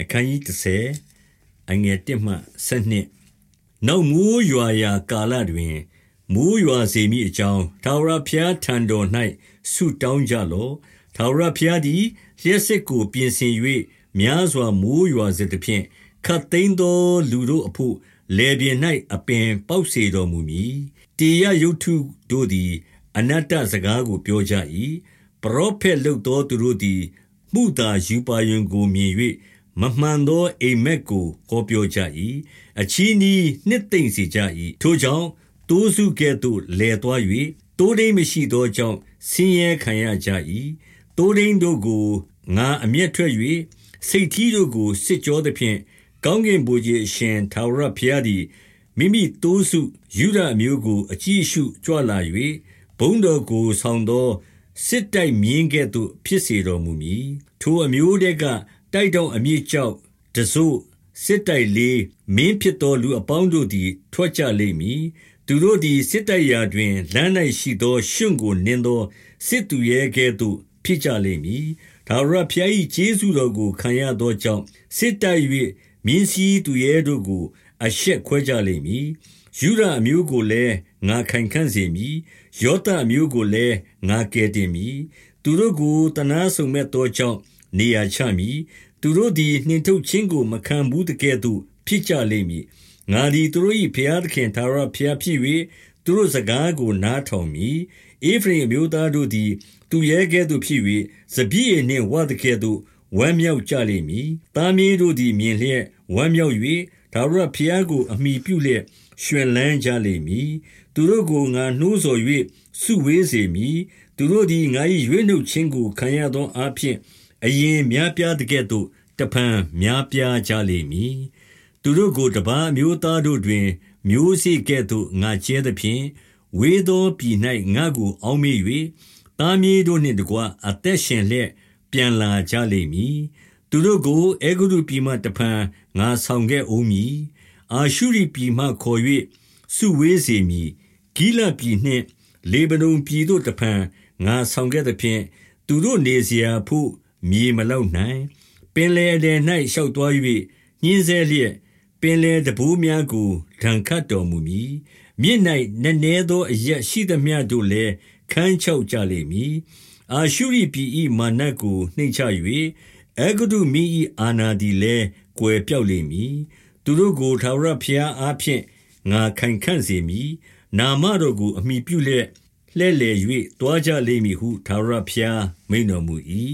အခန်းကြီး30အငယ်1မှ7နောက်မိုးရွာရာကာလတွင်မိုးရွာစေမိအကြောင်းထာဝရဘုရားထံတော်၌ဆုတောင်းကြလော့ထာဝရဘုရားသည်လျှက်စစ်ကိုပြင်ဆင်၍များစွာမိုးရွာစေသဖြင့်ခတ်သိမ်းသောလူတို့အဖို့လေပြင်း၌အပင်ပေါက်စေတော်မူမည်တေရယုတ်ထုတို့သည်အနတ္တစကားကိုပြောကြ၏ပရောဖက်လုပ်သောသူတို့သည်မှုသာယူပါယံကိုမြင်၍ မမှန်သော အိမ်မက်ကို ဟောပြောကြ၏အချီးနီးနှစ်သိမ့်စေကြ၏ထိုကြောင့်တိုးစုကဲ့သို့လဲသွား၍တိုးတိမ်မရှိသောကြောင့် ဆင်းရဲခံရကြ၏တိုးတိမ်တို့ကို ငါအမျက်ထွက်၍စိတ်ထီးတို့ကို စစ်ကြောသဖြင့် ကောင်းကင်ဘုရားအရှင် ထာဝရဘုရားသည် မိမိတိုးစုယူဒအမျိုးကို အကြည့်ရှုကြွလာ၍ဘုံတော်ကို ဆောင်သော စစ်တိုက်မြင်းကဲ့သို့ ဖြစ်စေတော်မူမည် ထိုအမျိုးတဲက တိုက်တောင်အမြင့်ကြောက် တစို့ စစ်တိုက်လေး မင်းဖြစ်သောလူအပေါင်းတို့သည် ထွက်ကြလိမ့်မည် သူတို့သည် စစ်တိုက်ရာတွင် လမ်း၌ရှိသောရှုံကိုနင်းသော စစ်သူရဲကဲ့သို့ ဖြစ်ကြလိမ့်မည်ဒါဝရဖျား၏ကျေးဇူးတော်ကို ခံရသောကြောင့် စစ်တိုက်၍မြင်းစည်းသူရဲတို့ကို အရှက်ခွဲကြလိမ့်မည်ယူရအမျိုးကိုလည်း ငါခိုင်ခန့်စေမည် ယောသအမျိုးကိုလည်း ငါကယ်တင်မည် သူတို့ကိုတနာဆုံမဲ့သောကြောင့် နေရာချမည် သူတို့သည် နှင်ထုတ်ခြင်းကို မခံဘူးတကဲ့သို့ ဖြစ်ကြလိမ့်မည် ငါသည် သူတို့၏ဘုရားသခင်သာရဘုရားဖြစ်၍သူတို့စကားကို နားထောင်မည်အေဖရင်မျိုးသားတို့သည် သူရဲကဲ့သို့ဖြစ်၍စပြည့်နှင့်ဝတ်တကဲ့သို့ ဝမ်းမြောက်ကြလိမ့်မည် သားမြေးတို့သည် မြင်လျက် ဝမ်းမြောက်၍သာရဘုရားကို အမိပြုလျက် ရွှင်လန်းကြလိမ့်မည် သူတို့ကို ငါနှိုးဆော်၍စုဝေးစေမည် သူတို့သည် ငါ၏ရွေးနှုတ်ခြင်းကို ခံရသောအဖြစ် အရင်များပြားသကဲ့သို့ တဖန်များပြားကြလိမ့်မည်။သူတို့ကို တပါးအမျိုးသားတို့တွင် မျိုးစေ့ကဲ့သို့ ငါကြဲသဖြင့်၊ဝေးသောပြည်၌ငါ့ကို အောက်မေ့၍၊သားမြေးတို့နှင့်တကွ အသက်ရှင်လျက် ပြန်လာကြလိမ့်မည်။သူတို့ကို အဲဂုတ္တုပြည်မှ တဖန် ငါဆောင်ခဲ့ဦးမည်။အာရှုရိပြည်မှခေါ်၍စုဝေးစေမည်။ဂိလဒ်ပြည်နှင့် လေဗနုန်ပြည်သို့ တဖန် ငါဆောင်ခဲ့သဖြင့်၊သူတို့နေစရာဘို့ မြေမလောက်နိုင်ပင်လေအလယ်၌ရှောက်သွား၍ညင်းဆဲလျက်ပင်လေတဘိုးများကိုဒဏ်ခတ်တော်မူမည်မြင့်၌နည်းနည်းသောအရက်ရှိသမျှတို့လည်းခန်းချောက်ကြလိမ့်မည်အာရှုရိပြည်၏မာနကိုနှိမ့်ချ၍အေဂုတုမင်း၏အာနာသည်လည်းကွယ်ပြောက်လိမ့်မည်သူတို့ကိုထာဝရဘုရားအားဖြင့်ငါခိုင်ခန့်စေမည်နာမတော်ကိုအမိပြုလျက်လှဲ့လေ၍တွားကြလိမ့်မည်ဟုထာဝရဘုရားမိန်တော်မူ၏